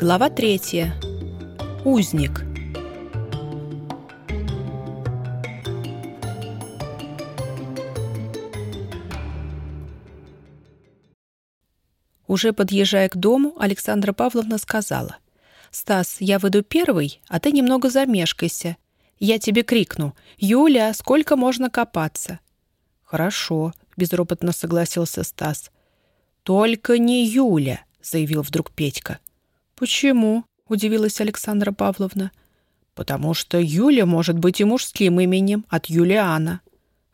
Глава третья. Узник. Уже подъезжая к дому, Александра Павловна сказала. «Стас, я выйду первый, а ты немного замешкайся. Я тебе крикну. Юля, сколько можно копаться?» «Хорошо», — безропотно согласился Стас. «Только не Юля», — заявил вдруг Петька. «Почему?» — удивилась Александра Павловна. «Потому что Юля может быть и мужским именем от Юлиана».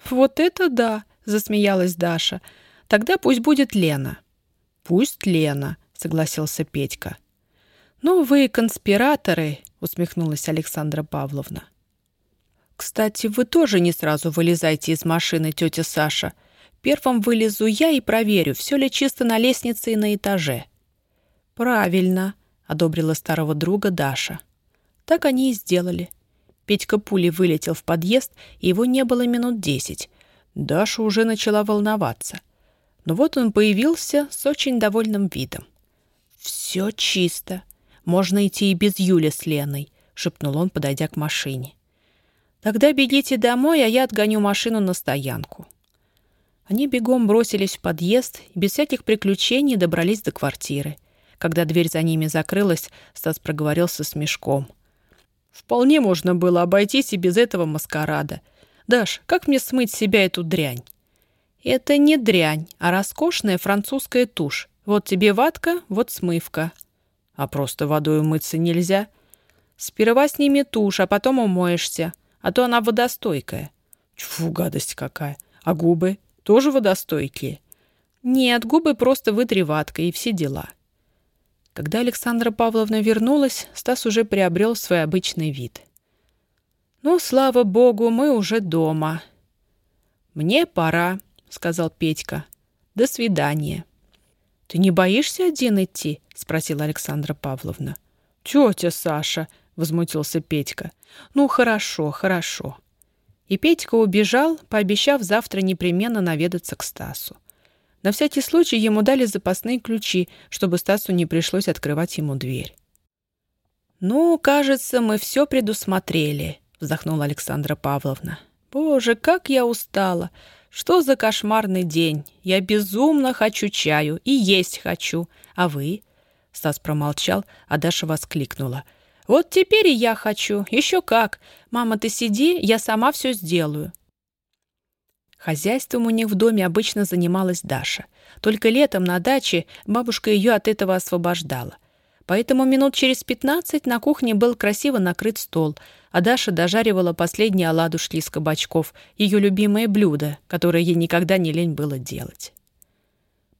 «Вот это да!» — засмеялась Даша. «Тогда пусть будет Лена». «Пусть Лена», — согласился Петька. «Ну, вы конспираторы», — усмехнулась Александра Павловна. «Кстати, вы тоже не сразу вылезайте из машины, тетя Саша. Первым вылезу я и проверю, все ли чисто на лестнице и на этаже». «Правильно», — одобрила старого друга Даша. Так они и сделали. Петька пулей вылетел в подъезд, и его не было минут десять. Даша уже начала волноваться — но вот он появился с очень довольным видом. «Все чисто. Можно идти и без Юли с Леной», — шепнул он, подойдя к машине. «Тогда бегите домой, а я отгоню машину на стоянку». Они бегом бросились в подъезд и без всяких приключений добрались до квартиры. Когда дверь за ними закрылась, Стас проговорился с мешком. «Вполне можно было обойтись и без этого маскарада. Даш, как мне смыть с себя эту дрянь?» Это не дрянь, а роскошная французская тушь. Вот тебе ватка, вот смывка. А просто водой умыться нельзя. Сперва сними тушь, а потом умоешься, а то она водостойкая. Фу, гадость какая. А губы тоже водостойкие? Нет, губы просто вытри ваткой и все дела. Когда Александра Павловна вернулась, Стас уже приобрел свой обычный вид. «Ну, слава богу, мы уже дома. Мне пора», сказал Петька. «До свидания». «Ты не боишься один идти?» — спросила Александра Павловна. «Тетя Саша!» — возмутился Петька. «Ну, хорошо, хорошо». И Петька убежал, пообещав завтра непременно наведаться к Стасу. На всякий случай ему дали запасные ключи, чтобы Стасу не пришлось открывать ему дверь. «Ну, кажется, мы все предусмотрели», — вздохнула Александра Павловна. «Боже, как я устала! Что за кошмарный день? Я безумно хочу чаю и есть хочу. А вы?» Стас промолчал, а Даша воскликнула. «Вот теперь и я хочу. Еще как. Мама, ты сиди, я сама все сделаю». Хозяйством у них в доме обычно занималась Даша. Только летом на даче бабушка ее от этого освобождала. Поэтому минут через пятнадцать на кухне был красиво накрыт стол, а Даша дожаривала последние оладушки из кабачков, ее любимое блюдо, которое ей никогда не лень было делать.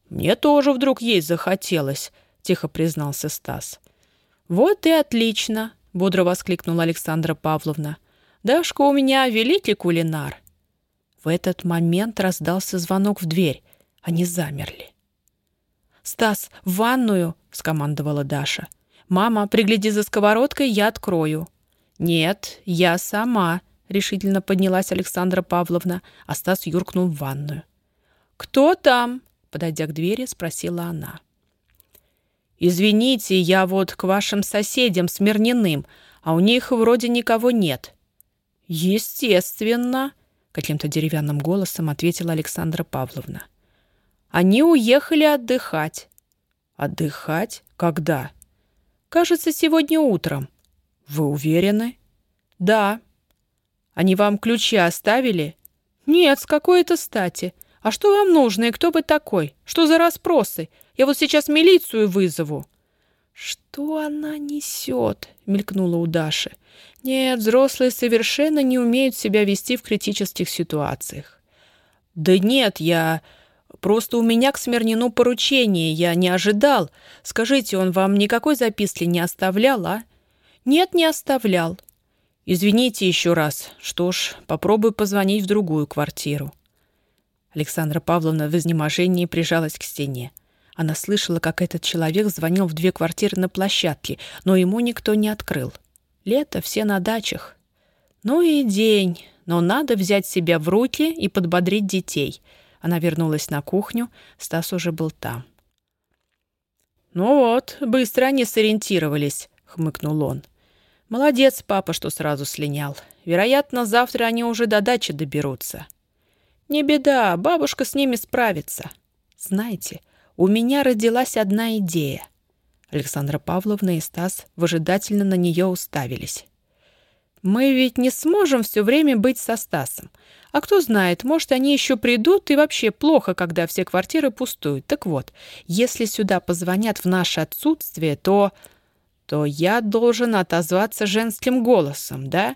«Мне тоже вдруг есть захотелось», — тихо признался Стас. «Вот и отлично», — бодро воскликнула Александра Павловна. «Дашка у меня великий кулинар». В этот момент раздался звонок в дверь. Они замерли. «Стас, в ванную!» — скомандовала Даша. «Мама, пригляди за сковородкой, я открою». «Нет, я сама», — решительно поднялась Александра Павловна, а Стас юркнул в ванную. «Кто там?» — подойдя к двери, спросила она. «Извините, я вот к вашим соседям Смирниным, а у них вроде никого нет». «Естественно», — каким-то деревянным голосом ответила Александра Павловна. Они уехали отдыхать. Отдыхать? Когда? Кажется, сегодня утром. Вы уверены? Да. Они вам ключи оставили? Нет, с какой это стати? А что вам нужно и кто вы такой? Что за расспросы? Я вот сейчас милицию вызову. Что она несет? Мелькнула у Даши. Нет, взрослые совершенно не умеют себя вести в критических ситуациях. Да нет, я... Просто у меня к Смирнину поручение, я не ожидал. Скажите, он вам никакой записки не оставлял, а? Нет, не оставлял. Извините еще раз. Что ж, попробую позвонить в другую квартиру. Александра Павловна в изнеможении прижалась к стене. Она слышала, как этот человек звонил в две квартиры на площадке, но ему никто не открыл. Лето, все на дачах. Ну и день, но надо взять себя в руки и подбодрить детей — она вернулась на кухню, Стас уже был там. «Ну вот, быстро они сориентировались», — хмыкнул он. «Молодец, папа, что сразу слинял. Вероятно, завтра они уже до дачи доберутся». «Не беда, бабушка с ними справится». «Знаете, у меня родилась одна идея». Александра Павловна и Стас выжидательно на нее уставились. «Мы ведь не сможем все время быть со Стасом. А кто знает, может, они еще придут, и вообще плохо, когда все квартиры пустуют. Так вот, если сюда позвонят в наше отсутствие, то... то я должен отозваться женским голосом, да?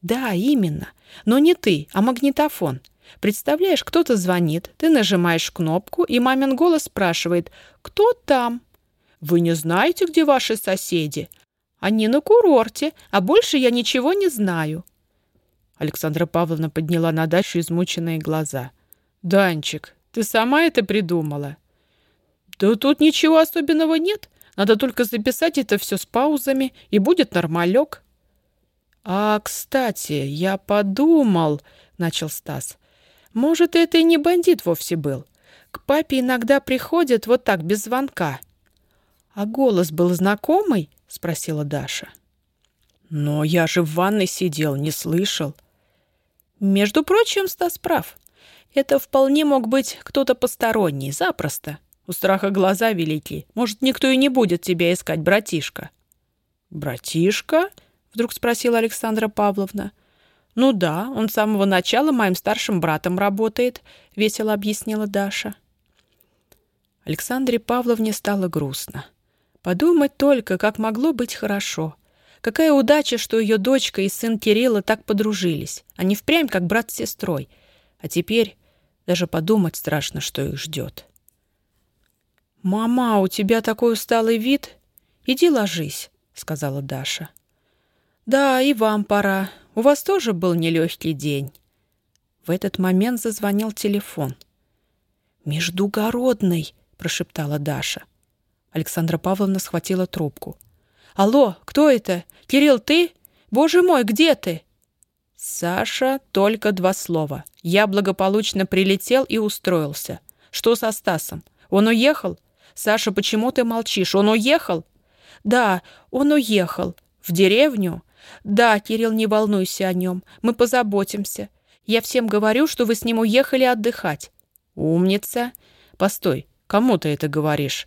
Да, именно. Но не ты, а магнитофон. Представляешь, кто-то звонит, ты нажимаешь кнопку, и мамин голос спрашивает «Кто там?» «Вы не знаете, где ваши соседи?» «Они на курорте, а больше я ничего не знаю». Александра Павловна подняла на дачу измученные глаза. «Данчик, ты сама это придумала?» «Да тут ничего особенного нет. Надо только записать это все с паузами, и будет нормалек». «А, кстати, я подумал», — начал Стас. «Может, это и не бандит вовсе был. К папе иногда приходят вот так, без звонка». «А голос был знакомый?» — спросила Даша. «Но я же в ванной сидел, не слышал». Между прочим, Стас прав. Это вполне мог быть кто-то посторонний, запросто. У страха глаза велики. Может, никто и не будет тебя искать, братишка. «Братишка?» — вдруг спросила Александра Павловна. «Ну да, он с самого начала моим старшим братом работает», — весело объяснила Даша. Александре Павловне стало грустно. Подумать только, как могло быть хорошо — Какая удача, что ее дочка и сын Кирилла так подружились. Они впрямь как брат с сестрой. А теперь даже подумать страшно, что их ждет. «Мама, у тебя такой усталый вид? Иди ложись», — сказала Даша. «Да, и вам пора. У вас тоже был нелегкий день». В этот момент зазвонил телефон. «Междугородный», — прошептала Даша. Александра Павловна схватила трубку. «Алло, кто это? Кирилл, ты? Боже мой, где ты?» Саша, только два слова. Я благополучно прилетел и устроился. Что со Стасом? Он уехал? Саша, почему ты молчишь? Он уехал? Да, он уехал. В деревню? Да, Кирилл, не волнуйся о нем. Мы позаботимся. Я всем говорю, что вы с ним уехали отдыхать. Умница. Постой, кому ты это говоришь?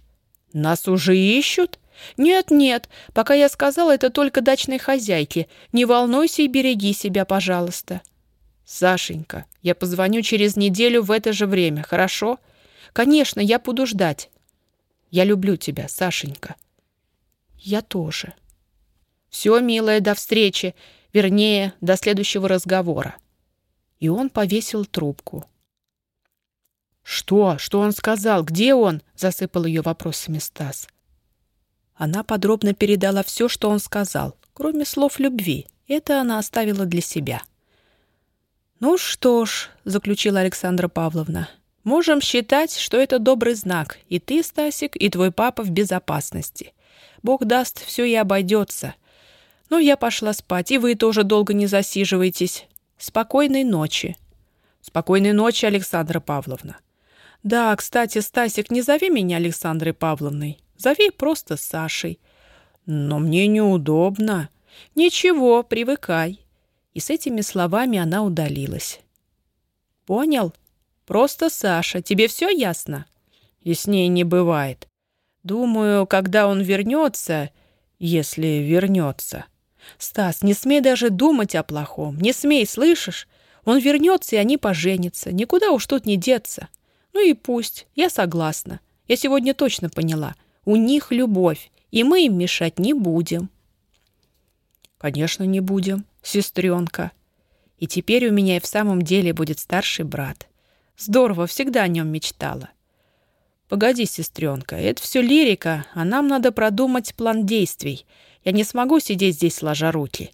Нас уже ищут? «Нет-нет, пока я сказала это только дачной хозяйке. Не волнуйся и береги себя, пожалуйста». «Сашенька, я позвоню через неделю в это же время, хорошо? Конечно, я буду ждать. Я люблю тебя, Сашенька». «Я тоже». «Все, милая, до встречи. Вернее, до следующего разговора». И он повесил трубку. «Что? Что он сказал? Где он?» — засыпал ее вопросами Стас. Она подробно передала все, что он сказал, кроме слов любви. Это она оставила для себя. «Ну что ж», — заключила Александра Павловна, — «можем считать, что это добрый знак. И ты, Стасик, и твой папа в безопасности. Бог даст, все и обойдется. Ну, я пошла спать, и вы тоже долго не засиживайтесь. Спокойной ночи». «Спокойной ночи, Александра Павловна». «Да, кстати, Стасик, не зови меня Александрой Павловной. Зови просто Сашей. Но мне неудобно. Ничего, привыкай. И с этими словами она удалилась. Понял? Просто Саша. Тебе все ясно? Ней не бывает. Думаю, когда он вернется, если вернется. Стас, не смей даже думать о плохом. Не смей, слышишь? Он вернется, и они поженятся. Никуда уж тут не деться. Ну и пусть. Я согласна. Я сегодня точно поняла — у них любовь, и мы им мешать не будем. Конечно, не будем, сестренка. И теперь у меня и в самом деле будет старший брат. Здорово, всегда о нем мечтала. Погоди, сестренка, это все лирика, а нам надо продумать план действий. Я не смогу сидеть здесь сложа руки.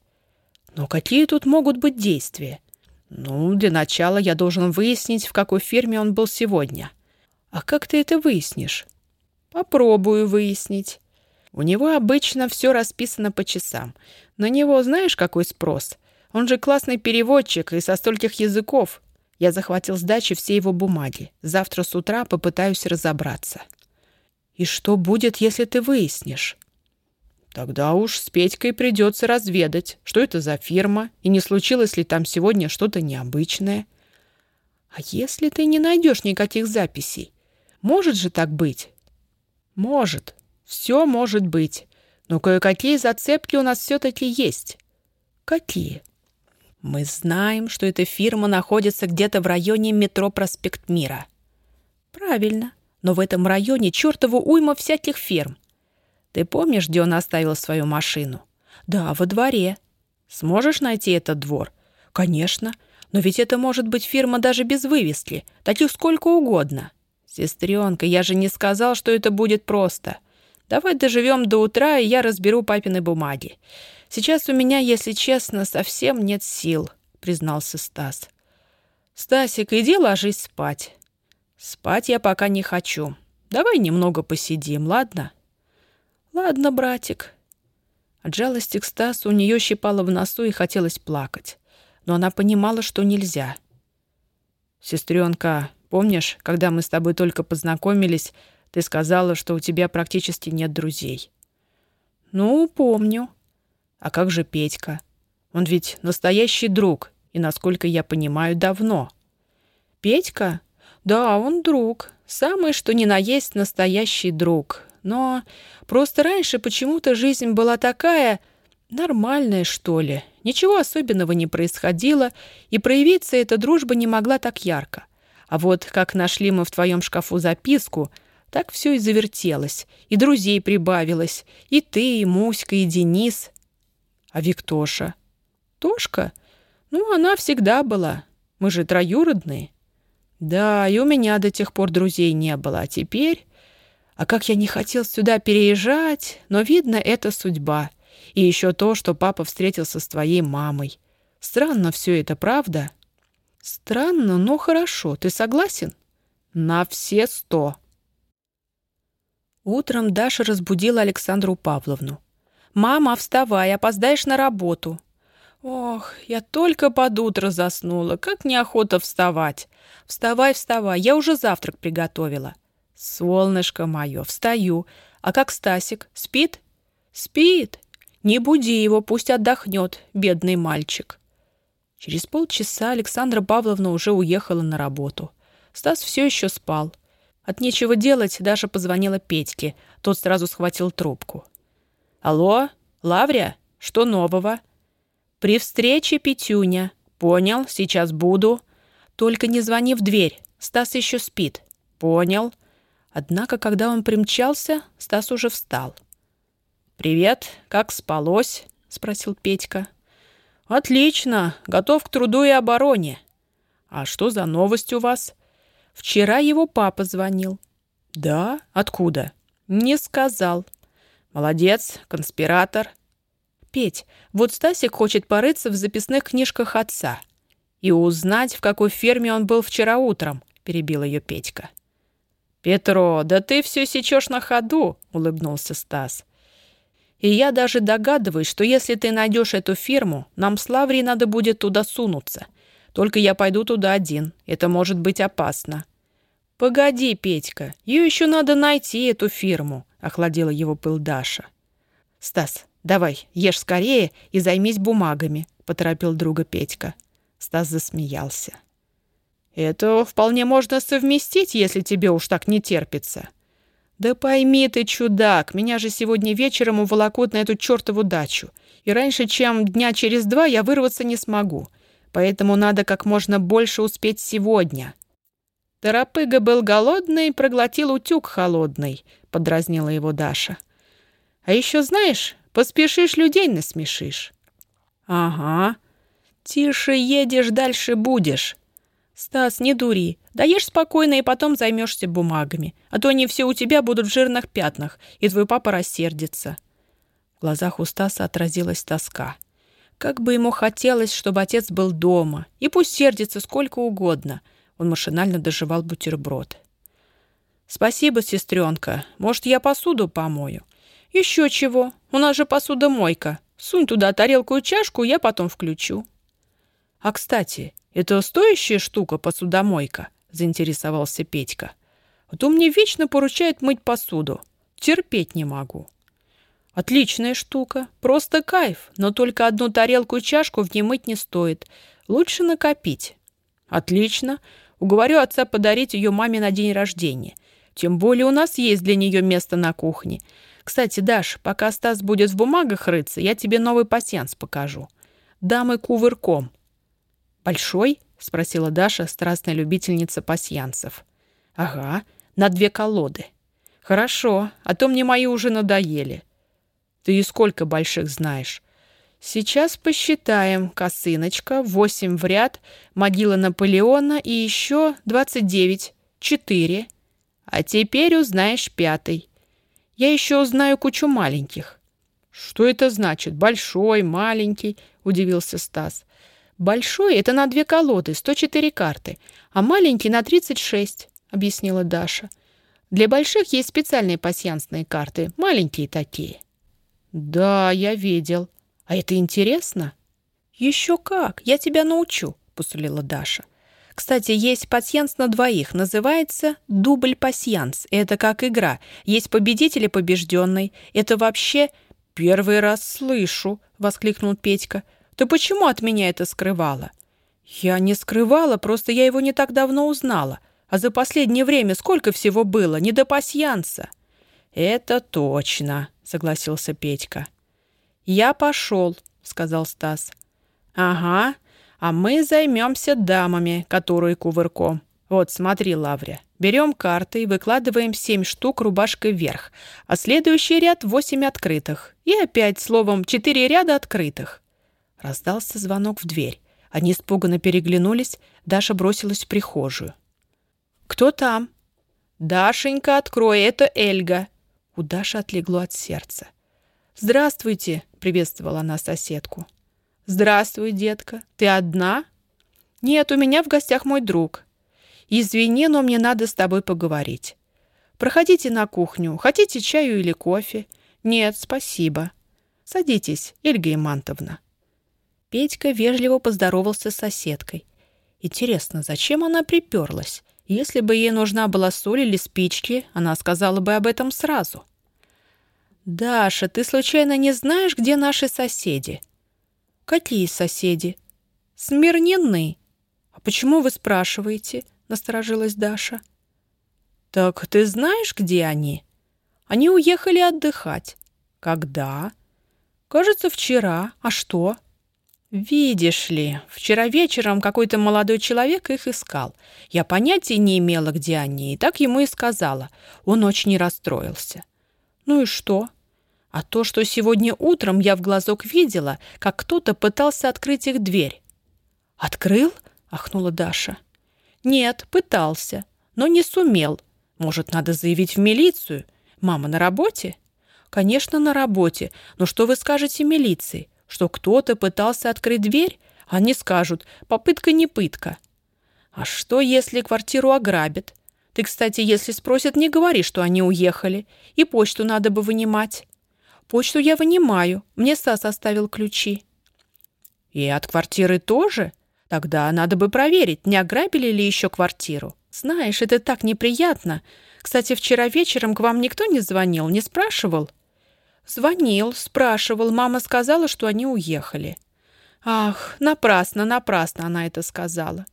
Но какие тут могут быть действия? Ну, для начала я должен выяснить, в какой фирме он был сегодня. А как ты это выяснишь? Попробую выяснить. У него обычно все расписано по часам. На него знаешь, какой спрос? Он же классный переводчик и со стольких языков. Я захватил с дачи все его бумаги. Завтра с утра попытаюсь разобраться. И что будет, если ты выяснишь? Тогда уж с Петькой придется разведать, что это за фирма и не случилось ли там сегодня что-то необычное. А если ты не найдешь никаких записей? Может же так быть? Может. Все может быть. Но кое-какие зацепки у нас все-таки есть. Какие? Мы знаем, что эта фирма находится где-то в районе метро «Проспект Мира». Правильно. Но в этом районе чертову уйма всяких фирм. Ты помнишь, где он оставил свою машину? Да, во дворе. Сможешь найти этот двор? Конечно. Но ведь это может быть фирма даже без вывески. Таких сколько угодно. Сестренка, я же не сказал, что это будет просто. Давай доживем до утра, и я разберу папины бумаги. Сейчас у меня, если честно, совсем нет сил, признался Стас. Стасик, иди ложись спать. Спать я пока не хочу. Давай немного посидим, ладно? Ладно, братик. От жалости к Стасу у нее щипало в носу и хотелось плакать но она понимала, что нельзя. «Сестренка, помнишь, когда мы с тобой только познакомились, ты сказала, что у тебя практически нет друзей?» «Ну, помню. А как же Петька? Он ведь настоящий друг, и, насколько я понимаю, давно». «Петька? Да, он друг. Самый, что ни на есть, настоящий друг. Но просто раньше почему-то жизнь была такая нормальная, что ли, Ничего особенного не происходило, и проявиться эта дружба не могла так ярко. А вот как нашли мы в твоем шкафу записку, так все и завертелось, и друзей прибавилось, и ты, и Муська, и Денис. А Виктоша? Тошка? Ну, она всегда была. Мы же троюродные. Да, и у меня до тех пор друзей не было, а теперь... А как я не хотел сюда переезжать, но, видно, это судьба. И еще то, что папа встретился с твоей мамой. Странно все это, правда? Странно, но хорошо. Ты согласен? На все сто. Утром Даша разбудила Александру Павловну. «Мама, вставай, опоздаешь на работу». «Ох, я только под утро заснула. Как неохота вставать. Вставай, вставай, я уже завтрак приготовила». «Солнышко мое, встаю. А как Стасик? Спит?» «Спит. «Не буди его, пусть отдохнет, бедный мальчик». Через полчаса Александра Павловна уже уехала на работу. Стас все еще спал. От нечего делать Даша позвонила Петьке. Тот сразу схватил трубку. «Алло, Лаврия? Что нового?» «При встрече, Петюня. Понял, сейчас буду. Только не звони в дверь, Стас еще спит. Понял». Однако, когда он примчался, Стас уже встал. «Привет, как спалось?» — спросил Петька. «Отлично, готов к труду и обороне. А что за новость у вас?» «Вчера его папа звонил». «Да? Откуда?» «Не сказал». «Молодец, конспиратор». «Петь, вот Стасик хочет порыться в записных книжках отца и узнать, в какой ферме он был вчера утром», — перебил ее Петька. «Петро, да ты все сечешь на ходу», — улыбнулся Стас. И я даже догадываюсь, что если ты найдешь эту фирму, нам с Лаврией надо будет туда сунуться. Только я пойду туда один. Это может быть опасно». «Погоди, Петька, ее еще надо найти, эту фирму», — охладила его пыл Даша. «Стас, давай, ешь скорее и займись бумагами», — поторопил друга Петька. Стас засмеялся. «Это вполне можно совместить, если тебе уж так не терпится. «Да пойми ты, чудак, меня же сегодня вечером уволокут на эту чертову дачу, и раньше, чем дня через два, я вырваться не смогу, поэтому надо как можно больше успеть сегодня». «Торопыга был голодный, проглотил утюг холодный», — подразнила его Даша. «А еще знаешь, поспешишь, людей насмешишь». «Ага. Тише едешь, дальше будешь». «Стас, не дури. Даешь спокойно и потом займешься бумагами, а то они все у тебя будут в жирных пятнах, и твой папа рассердится». В глазах у Стаса отразилась тоска. Как бы ему хотелось, чтобы отец был дома, и пусть сердится сколько угодно. Он машинально доживал бутерброд. «Спасибо, сестренка. Может, я посуду помою?» «Еще чего. У нас же посудомойка. Сунь туда тарелку и чашку, я потом включу». «А, кстати, это стоящая штука посудомойка?» заинтересовался Петька. А то мне вечно поручают мыть посуду. Терпеть не могу. Отличная штука. Просто кайф. Но только одну тарелку и чашку в ней мыть не стоит. Лучше накопить. Отлично. Уговорю отца подарить ее маме на день рождения. Тем более у нас есть для нее место на кухне. Кстати, Даш, пока Стас будет в бумагах рыться, я тебе новый пасьянс покажу. Дамы кувырком. Большой? Спросила Даша, страстная любительница пасьянцев. Ага, на две колоды. Хорошо, а то мне мои уже надоели. Ты и сколько больших знаешь? Сейчас посчитаем. Косыночка, восемь в ряд, могила Наполеона и еще двадцать девять. Четыре. А теперь узнаешь пятый. Я еще узнаю кучу маленьких. Что это значит? Большой, маленький? Удивился Стас. Большой — это на две колоды, 104 карты, а маленький — на 36, объяснила Даша. Для больших есть специальные пасьянсные карты, маленькие такие. «Да, я видел. А это интересно?» «Еще как! Я тебя научу», — посулила Даша. «Кстати, есть пасьянс на двоих. Называется дубль пасьянс. Это как игра. Есть победитель и побежденный. Это вообще...» «Первый раз слышу», — воскликнул Петька. «Ты почему от меня это скрывала?» «Я не скрывала, просто я его не так давно узнала. А за последнее время сколько всего было, не до пасьянса». «Это точно», — согласился Петька. «Я пошел», — сказал Стас. «Ага, а мы займемся дамами, которые кувырком. Вот, смотри, Лавря, берем карты и выкладываем семь штук рубашкой вверх, а следующий ряд восемь открытых. И опять, словом, четыре ряда открытых». Раздался звонок в дверь. Они испуганно переглянулись, Даша бросилась в прихожую. «Кто там?» «Дашенька, открой, это Эльга», у Даши отлегло от сердца. «Здравствуйте!» — приветствовала она соседку. «Здравствуй, детка. Ты одна?» «Нет, у меня в гостях мой друг. Извини, но мне надо с тобой поговорить. Проходите на кухню. Хотите чаю или кофе?» «Нет, спасибо. Садитесь, Эльга Имантовна». Петька вежливо поздоровался с соседкой. Интересно, зачем она приперлась? Если бы ей нужна была соль или спички, она сказала бы об этом сразу. «Даша, ты случайно не знаешь, где наши соседи?» «Какие соседи?» «Смирнины». «А почему вы спрашиваете?» — насторожилась Даша. «Так ты знаешь, где они?» «Они уехали отдыхать». «Когда?» «Кажется, вчера. А что?» «Видишь ли, вчера вечером какой-то молодой человек их искал. Я понятия не имела, где они, и так ему и сказала. Он очень расстроился». «Ну и что?» «А то, что сегодня утром я в глазок видела, как кто-то пытался открыть их дверь». «Открыл?» — ахнула Даша. «Нет, пытался, но не сумел. Может, надо заявить в милицию? Мама на работе?» «Конечно, на работе. Но что вы скажете милиции? Что кто-то пытался открыть дверь, они скажут «попытка не пытка». А что, если квартиру ограбят? Ты, кстати, если спросят, не говори, что они уехали. И почту надо бы вынимать. Почту я вынимаю. Мне Стас оставил ключи. И от квартиры тоже? Тогда надо бы проверить, не ограбили ли еще квартиру. Знаешь, это так неприятно. Кстати, вчера вечером к вам никто не звонил, не спрашивал? Звонил, спрашивал. Мама сказала, что они уехали. Ах, напрасно, напрасно она это сказала.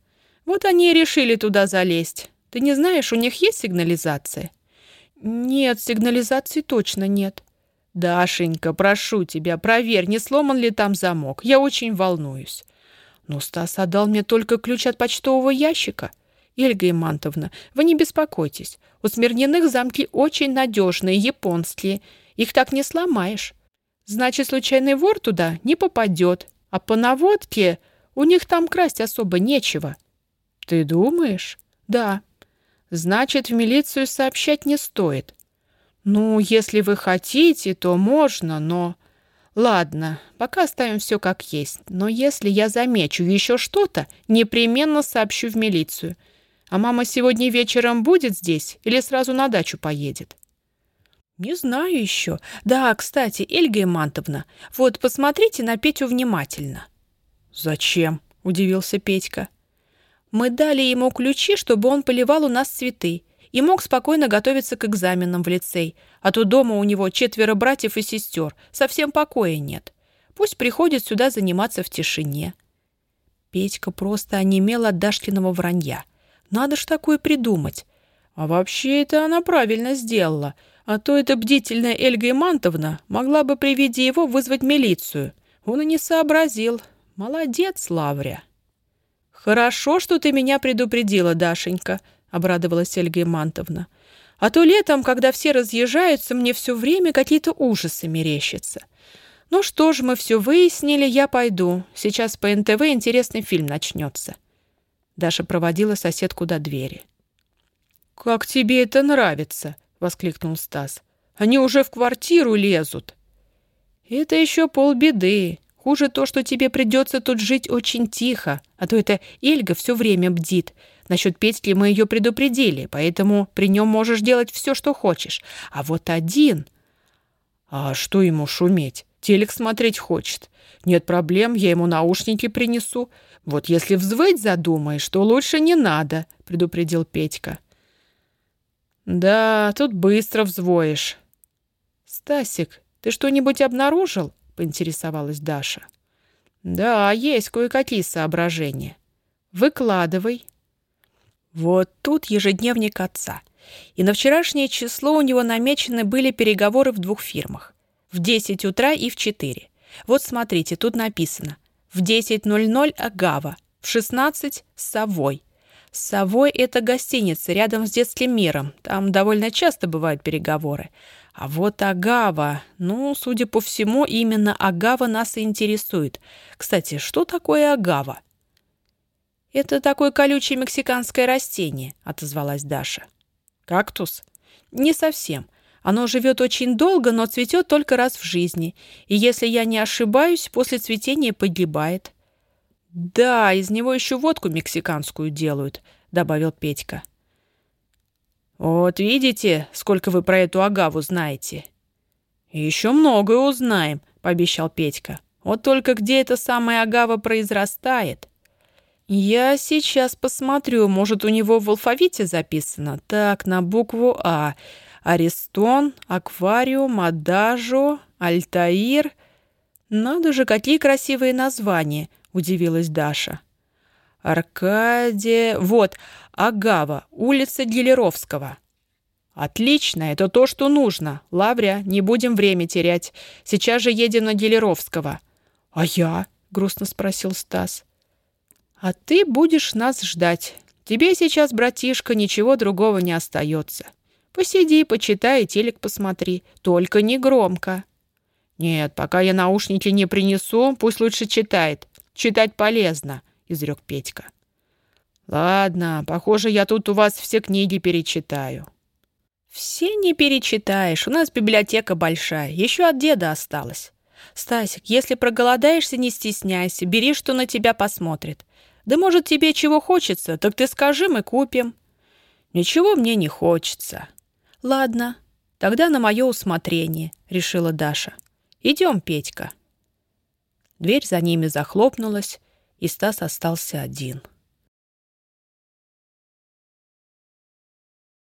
Вот они и решили туда залезть. Ты не знаешь, у них есть сигнализация? Нет, сигнализации точно нет. Дашенька, прошу тебя, проверь, не сломан ли там замок. Я очень волнуюсь. Но Стас отдал мне только ключ от почтового ящика. Ольга Имантовна, вы не беспокойтесь. У Смирниных замки очень надежные, японские. Их так не сломаешь. Значит, случайный вор туда не попадет. А по наводке у них там красть особо нечего. Ты думаешь? Да. Значит, в милицию сообщать не стоит. Ну, если вы хотите, то можно, но... Ладно, пока оставим все как есть. Но если я замечу еще что-то, непременно сообщу в милицию. А мама сегодня вечером будет здесь или сразу на дачу поедет? «Не знаю еще. Да, кстати, Эльга Имантовна, вот посмотрите на Петю внимательно». «Зачем?» — удивился Петька. «Мы дали ему ключи, чтобы он поливал у нас цветы, и мог спокойно готовиться к экзаменам в лицей, а то дома у него четверо братьев и сестер, совсем покоя нет. Пусть приходит сюда заниматься в тишине. Петька просто онемел от Дашкиного вранья. Надо ж такое придумать. А вообще это она правильно сделала, а то эта бдительная Эльга Имантовна могла бы при виде его вызвать милицию. Он и не сообразил. Молодец, Лавря. «Хорошо, что ты меня предупредила, Дашенька», — обрадовалась Ольга Имантовна. «А то летом, когда все разъезжаются, мне все время какие-то ужасы мерещатся. Ну что ж, мы все выяснили, я пойду. Сейчас по НТВ интересный фильм начнется». Даша проводила соседку до двери. «Как тебе это нравится?» — воскликнул Стас. «Они уже в квартиру лезут». «Это еще полбеды. Хуже то, что тебе придется тут жить очень тихо, а то эта Эльга все время бдит. Насчет Петьки мы ее предупредили, поэтому при нем можешь делать все, что хочешь. А вот один... А что ему шуметь? Телек смотреть хочет. Нет проблем, я ему наушники принесу. Вот если взвыть задумаешь, то лучше не надо, предупредил Петька. Да, тут быстро взвоишь. Стасик, ты что-нибудь обнаружил? — поинтересовалась Даша. «Да, есть кое-какие соображения. Выкладывай». Вот тут ежедневник отца. И на вчерашнее число у него намечены были переговоры в двух фирмах. В 10 утра и в 4. Вот смотрите, тут написано. В 10.00 Агава, в 16 — Совой. Совой — это гостиница рядом с детским миром. Там довольно часто бывают переговоры. А вот агава, ну, судя по всему, именно агава нас и интересует. Кстати, что такое агава? Это такое колючее мексиканское растение, отозвалась Даша. Кактус? Не совсем. Оно живет очень долго, но цветет только раз в жизни. И если я не ошибаюсь, после цветения погибает. Да, из него еще водку мексиканскую делают, добавил Петька. «Вот видите, сколько вы про эту агаву знаете?» «Еще многое узнаем», — пообещал Петька. «Вот только где эта самая агава произрастает?» «Я сейчас посмотрю, может, у него в алфавите записано? Так, на букву А. Аристон, аквариум, адажо, альтаир. Надо же, какие красивые названия!» — удивилась Даша. Аркадия... Вот, Агава, улица Гелеровского. Отлично, это то, что нужно. Лавря, не будем время терять. Сейчас же едем на Гелеровского. А я? Грустно спросил Стас. А ты будешь нас ждать. Тебе сейчас, братишка, ничего другого не остается. Посиди, почитай, телек посмотри. Только не громко. Нет, пока я наушники не принесу, пусть лучше читает. Читать полезно изрек Петька. «Ладно, похоже, я тут у вас все книги перечитаю». «Все не перечитаешь, у нас библиотека большая, еще от деда осталось. Стасик, если проголодаешься, не стесняйся, бери, что на тебя посмотрит. Да может, тебе чего хочется, так ты скажи, мы купим». «Ничего мне не хочется». «Ладно, тогда на мое усмотрение», — решила Даша. «Идем, Петька». Дверь за ними захлопнулась, и Стас остался один —